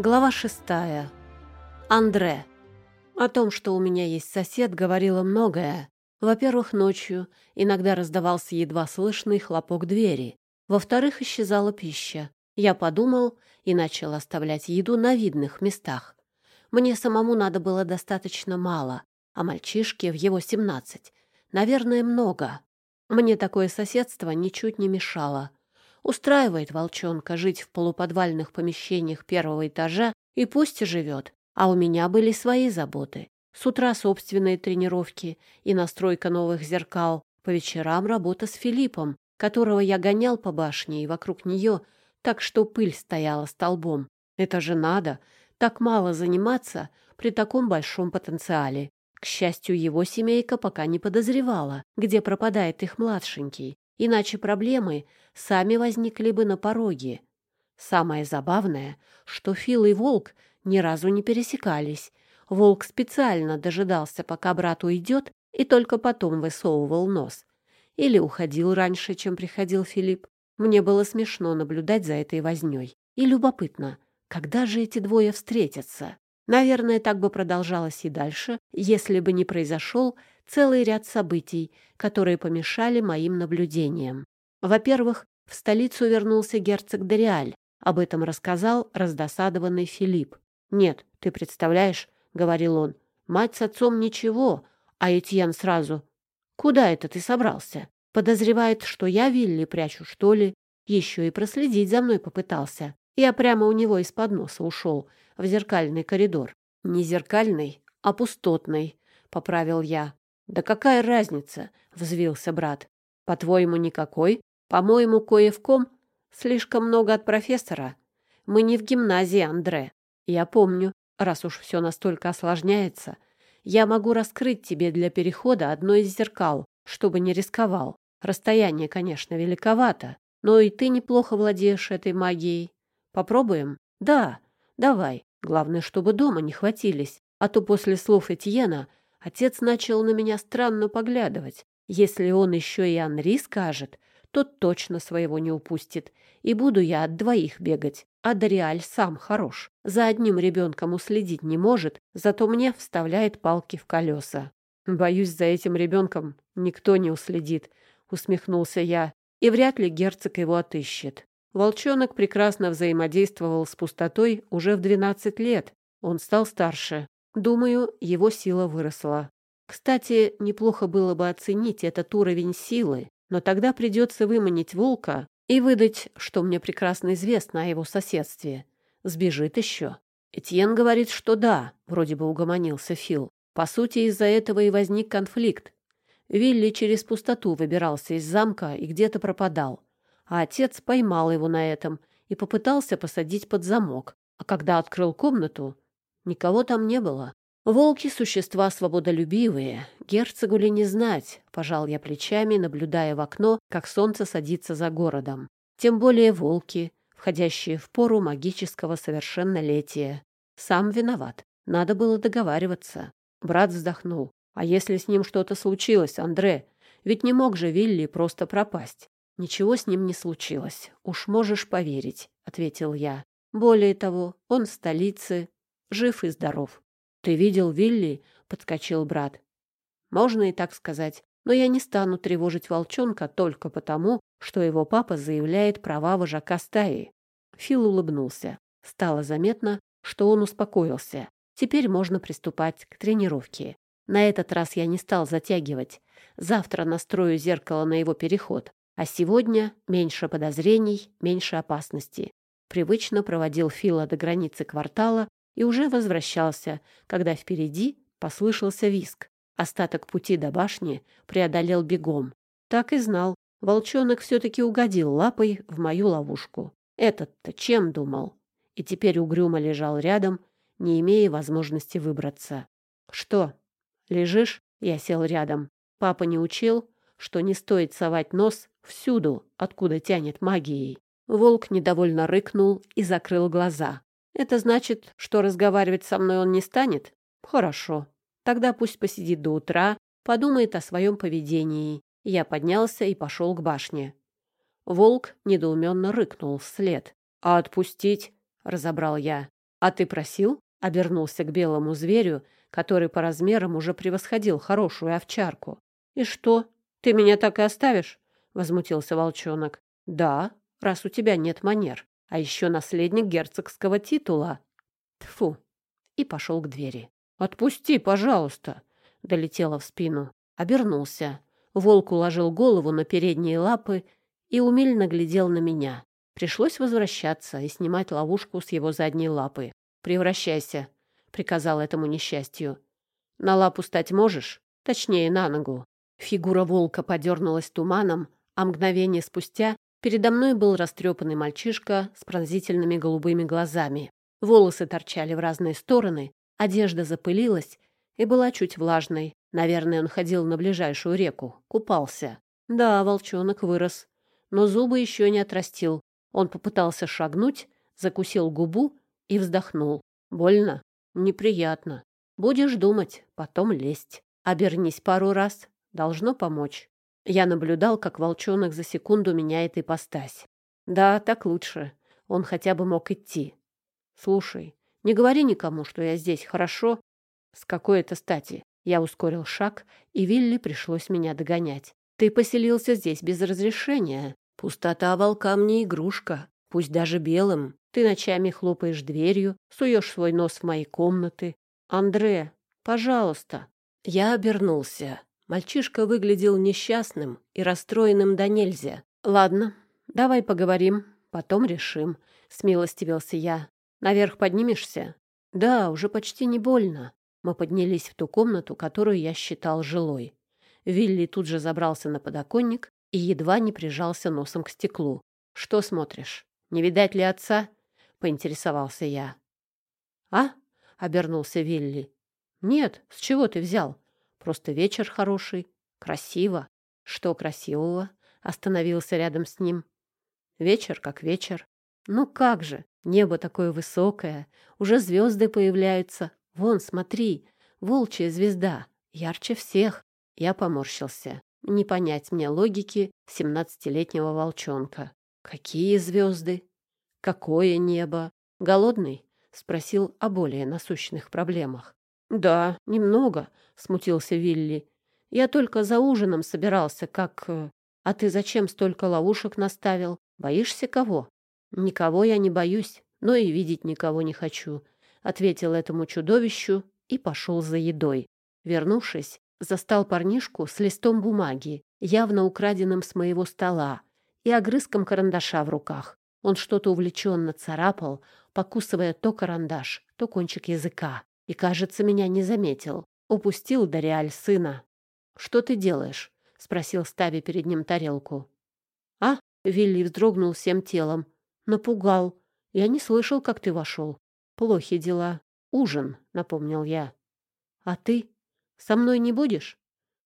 Глава шестая. Андре. О том, что у меня есть сосед, говорило многое. Во-первых, ночью иногда раздавался едва слышный хлопок двери. Во-вторых, исчезала пища. Я подумал и начал оставлять еду на видных местах. Мне самому надо было достаточно мало, а мальчишке в его семнадцать, наверное, много. Мне такое соседство ничуть не мешало. Устраивает волчонка жить в полуподвальных помещениях первого этажа и пусть и живет. А у меня были свои заботы. С утра собственные тренировки и настройка новых зеркал. По вечерам работа с Филиппом, которого я гонял по башне и вокруг нее, так что пыль стояла столбом. Это же надо, так мало заниматься при таком большом потенциале. К счастью, его семейка пока не подозревала, где пропадает их младшенький. Иначе проблемы сами возникли бы на пороге. Самое забавное, что Фил и Волк ни разу не пересекались. Волк специально дожидался, пока брат уйдет, и только потом высовывал нос. Или уходил раньше, чем приходил Филипп. Мне было смешно наблюдать за этой вознёй. И любопытно, когда же эти двое встретятся? Наверное, так бы продолжалось и дальше, если бы не произошел целый ряд событий, которые помешали моим наблюдениям. Во-первых, в столицу вернулся герцог Дориаль. Об этом рассказал раздосадованный Филипп. «Нет, ты представляешь», — говорил он, — «мать с отцом ничего, а Этьен сразу. Куда это ты собрался? Подозревает, что я Вилли прячу, что ли? Еще и проследить за мной попытался. Я прямо у него из-под носа ушел в зеркальный коридор. Не зеркальный, а пустотный, — поправил я. «Да какая разница?» — взвился брат. «По-твоему, никакой? По-моему, кое в ком. Слишком много от профессора. Мы не в гимназии, Андре. Я помню, раз уж все настолько осложняется, я могу раскрыть тебе для перехода одно из зеркал, чтобы не рисковал. Расстояние, конечно, великовато, но и ты неплохо владеешь этой магией. Попробуем? Да, давай. Главное, чтобы дома не хватились, а то после слов Этьена Отец начал на меня странно поглядывать. Если он еще и Анри скажет, то точно своего не упустит. И буду я от двоих бегать. А Дориаль сам хорош. За одним ребенком уследить не может, зато мне вставляет палки в колеса. Боюсь, за этим ребенком никто не уследит, усмехнулся я. И вряд ли герцог его отыщет. Волчонок прекрасно взаимодействовал с пустотой уже в двенадцать лет. Он стал старше, Думаю, его сила выросла. Кстати, неплохо было бы оценить этот уровень силы, но тогда придется выманить волка и выдать, что мне прекрасно известно о его соседстве. Сбежит еще. Этьен говорит, что да, вроде бы угомонился Фил. По сути, из-за этого и возник конфликт. Вилли через пустоту выбирался из замка и где-то пропадал. А отец поймал его на этом и попытался посадить под замок. А когда открыл комнату, Никого там не было. Волки — существа свободолюбивые. Герцогу ли не знать? Пожал я плечами, наблюдая в окно, как солнце садится за городом. Тем более волки, входящие в пору магического совершеннолетия. Сам виноват. Надо было договариваться. Брат вздохнул. А если с ним что-то случилось, Андре? Ведь не мог же Вилли просто пропасть. Ничего с ним не случилось. Уж можешь поверить, ответил я. Более того, он в столице, жив и здоров. Ты видел Вилли? подскочил брат. Можно и так сказать, но я не стану тревожить волчонка только потому, что его папа заявляет права вожака стаи. Фил улыбнулся. Стало заметно, что он успокоился. Теперь можно приступать к тренировке. На этот раз я не стал затягивать. Завтра настрою зеркало на его переход. А сегодня меньше подозрений, меньше опасности. Привычно проводил Фила до границы квартала и уже возвращался, когда впереди послышался виск. Остаток пути до башни преодолел бегом. Так и знал, волчонок все-таки угодил лапой в мою ловушку. Этот-то чем думал? И теперь угрюмо лежал рядом, не имея возможности выбраться. «Что, лежишь?» Я сел рядом. Папа не учил, что не стоит совать нос всюду, откуда тянет магией. Волк недовольно рыкнул и закрыл глаза. Это значит, что разговаривать со мной он не станет? Хорошо. Тогда пусть посидит до утра, подумает о своем поведении. Я поднялся и пошел к башне. Волк недоуменно рыкнул вслед. «А отпустить?» — разобрал я. «А ты просил?» — обернулся к белому зверю, который по размерам уже превосходил хорошую овчарку. «И что? Ты меня так и оставишь?» — возмутился волчонок. «Да, раз у тебя нет манер, а еще наследник герцогского титула». Тфу. И пошел к двери. «Отпусти, пожалуйста!» — долетело в спину. Обернулся. Волк уложил голову на передние лапы и умильно глядел на меня. Пришлось возвращаться и снимать ловушку с его задней лапы. «Превращайся», — приказал этому несчастью. «На лапу стать можешь? Точнее, на ногу». Фигура волка подернулась туманом, а мгновение спустя передо мной был растрепанный мальчишка с пронзительными голубыми глазами. Волосы торчали в разные стороны, одежда запылилась и была чуть влажной. Наверное, он ходил на ближайшую реку, купался. Да, волчонок вырос, но зубы еще не отрастил. Он попытался шагнуть, закусил губу и вздохнул. Больно? Неприятно. Будешь думать, потом лезть. Обернись пару раз, должно помочь. Я наблюдал, как волчонок за секунду меняет ипостась. Да, так лучше. Он хотя бы мог идти. Слушай, не говори никому, что я здесь, хорошо? С какой это стати? Я ускорил шаг, и Вилли пришлось меня догонять. Ты поселился здесь без разрешения. Пустота волкам не игрушка, пусть даже белым. Ты ночами хлопаешь дверью, суешь свой нос в мои комнаты. Андре, пожалуйста. Я обернулся. Мальчишка выглядел несчастным и расстроенным до нельзя. Ладно, давай поговорим, потом решим, смилостивился я. Наверх поднимешься? Да, уже почти не больно. Мы поднялись в ту комнату, которую я считал жилой. Вилли тут же забрался на подоконник и едва не прижался носом к стеклу. «Что смотришь? Не видать ли отца?» — поинтересовался я. «А?» — обернулся Вилли. «Нет, с чего ты взял? Просто вечер хороший. Красиво». «Что красивого?» — остановился рядом с ним. «Вечер как вечер. Ну как же, небо такое высокое, уже звезды появляются. Вон, смотри, волчья звезда, ярче всех». Я поморщился. Не понять мне логики семнадцатилетнего волчонка. Какие звезды? Какое небо? Голодный? Спросил о более насущных проблемах. Да, немного, смутился Вилли. Я только за ужином собирался, как... Э, а ты зачем столько ловушек наставил? Боишься кого? Никого я не боюсь, но и видеть никого не хочу, ответил этому чудовищу и пошел за едой. Вернувшись, застал парнишку с листом бумаги, явно украденным с моего стола, и огрызком карандаша в руках. Он что-то увлеченно царапал, покусывая то карандаш, то кончик языка. И, кажется, меня не заметил. Упустил Дориаль сына. «Что ты делаешь?» — спросил, ставя перед ним тарелку. «А?» — Вилли вздрогнул всем телом. «Напугал. Я не слышал, как ты вошел. Плохи дела. Ужин», — напомнил я. «А ты?» Со мной не будешь?»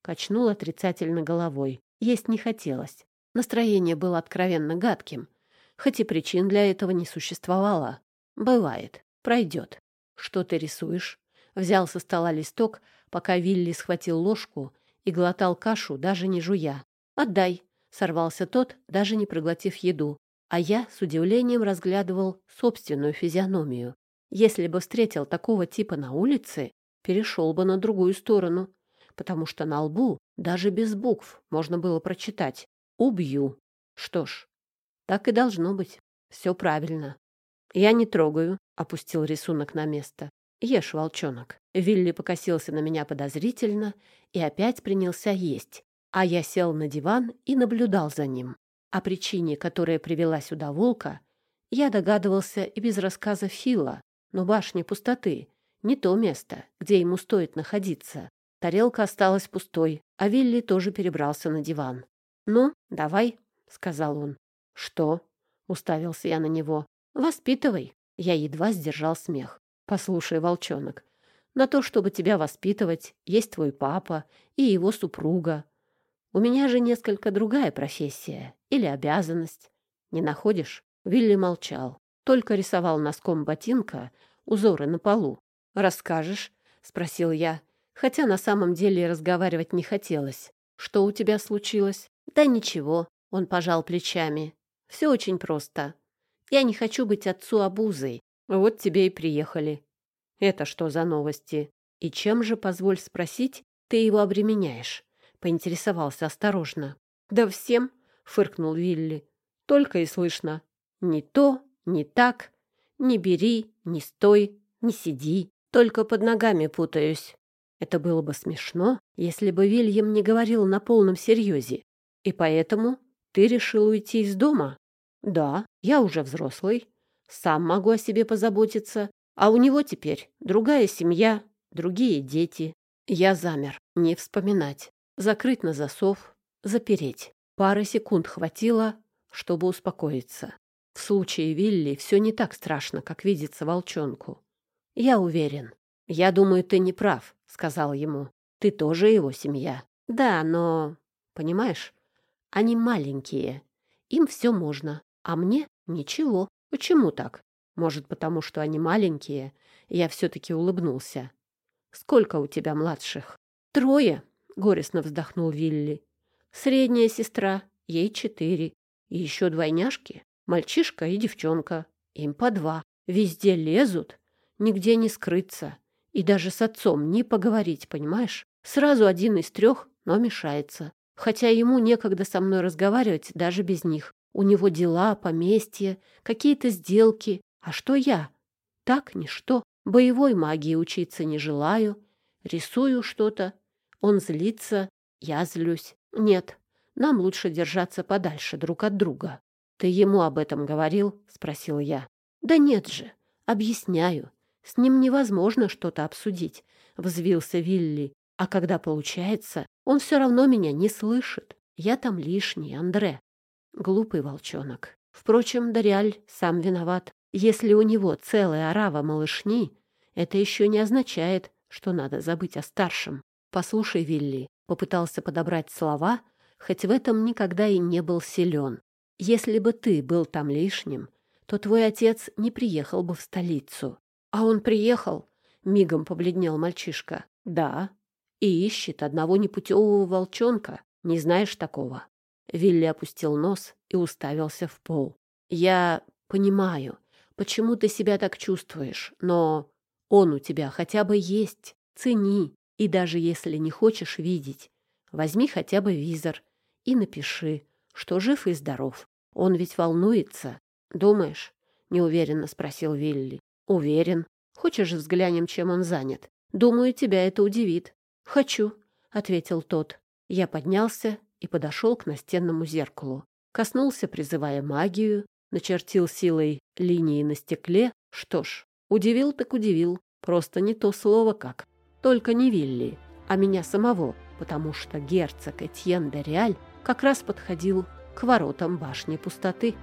Качнул отрицательно головой. Есть не хотелось. Настроение было откровенно гадким, хоть и причин для этого не существовало. Бывает. Пройдет. Что ты рисуешь? Взял со стола листок, пока Вилли схватил ложку и глотал кашу, даже не жуя. «Отдай!» — сорвался тот, даже не проглотив еду. А я с удивлением разглядывал собственную физиономию. Если бы встретил такого типа на улице, перешел бы на другую сторону, потому что на лбу даже без букв можно было прочитать «Убью». Что ж, так и должно быть. Все правильно. «Я не трогаю», — опустил рисунок на место. «Ешь, волчонок». Вилли покосился на меня подозрительно и опять принялся есть, а я сел на диван и наблюдал за ним. О причине, которая привела сюда волка, я догадывался и без рассказа Фила, но башня пустоты не то место, где ему стоит находиться. Тарелка осталась пустой, а Вилли тоже перебрался на диван. «Ну, давай», — сказал он. «Что?» — уставился я на него. «Воспитывай». Я едва сдержал смех. «Послушай, волчонок, на то, чтобы тебя воспитывать, есть твой папа и его супруга. У меня же несколько другая профессия или обязанность. Не находишь?» Вилли молчал, только рисовал носком ботинка узоры на полу. «Расскажешь?» — спросил я, хотя на самом деле разговаривать не хотелось. «Что у тебя случилось?» «Да ничего», — он пожал плечами. «Все очень просто. Я не хочу быть отцу обузой. Вот тебе и приехали. Это что за новости? И чем же, позволь спросить, ты его обременяешь? Поинтересовался осторожно. Да всем, фыркнул Вилли. Только и слышно. Не то, не так. Не бери, не стой, не сиди. Только под ногами путаюсь. Это было бы смешно, если бы Вильям не говорил на полном серьезе. И поэтому ты решил уйти из дома? Да, я уже взрослый. Сам могу о себе позаботиться. А у него теперь другая семья, другие дети. Я замер. Не вспоминать. Закрыть на засов. Запереть. Пары секунд хватило, чтобы успокоиться. В случае Вилли все не так страшно, как видится волчонку. Я уверен. Я думаю, ты не прав, сказал ему. Ты тоже его семья. Да, но... Понимаешь, они маленькие. Им все можно. А мне ничего. Почему так? Может, потому что они маленькие? Я все-таки улыбнулся. Сколько у тебя младших? Трое, горестно вздохнул Вилли. Средняя сестра, ей четыре. И еще двойняшки, мальчишка и девчонка. Им по два. Везде лезут, нигде не скрыться. И даже с отцом не поговорить, понимаешь? Сразу один из трех, но мешается. Хотя ему некогда со мной разговаривать даже без них. У него дела, поместье, какие-то сделки. А что я? Так, ничто. Боевой магии учиться не желаю. Рисую что-то. Он злится, я злюсь. Нет, нам лучше держаться подальше друг от друга. Ты ему об этом говорил? Спросил я. Да нет же, объясняю. С ним невозможно что-то обсудить, взвился Вилли. А когда получается, он все равно меня не слышит. Я там лишний, Андре. Глупый волчонок. Впрочем, Дариаль сам виноват. Если у него целая орава малышни, это еще не означает, что надо забыть о старшем. Послушай, Вилли, попытался подобрать слова, хоть в этом никогда и не был силен. Если бы ты был там лишним, то твой отец не приехал бы в столицу. А он приехал, мигом побледнел мальчишка. Да, и ищет одного непутевого волчонка. Не знаешь такого? Вилли опустил нос и уставился в пол. «Я понимаю, почему ты себя так чувствуешь, но он у тебя хотя бы есть. Цени. И даже если не хочешь видеть, возьми хотя бы визор и напиши, что жив и здоров. Он ведь волнуется. Думаешь?» — неуверенно спросил Вилли. «Уверен. Хочешь, взглянем, чем он занят? Думаю, тебя это удивит». «Хочу», — ответил тот. Я поднялся и подошел к настенному зеркалу. Коснулся, призывая магию, начертил силой линии на стекле. Что ж, удивил так удивил. Просто не то слово как. Только не Вилли, а меня самого, потому что герцог Этьен де Реаль как раз подходил к воротам башни пустоты.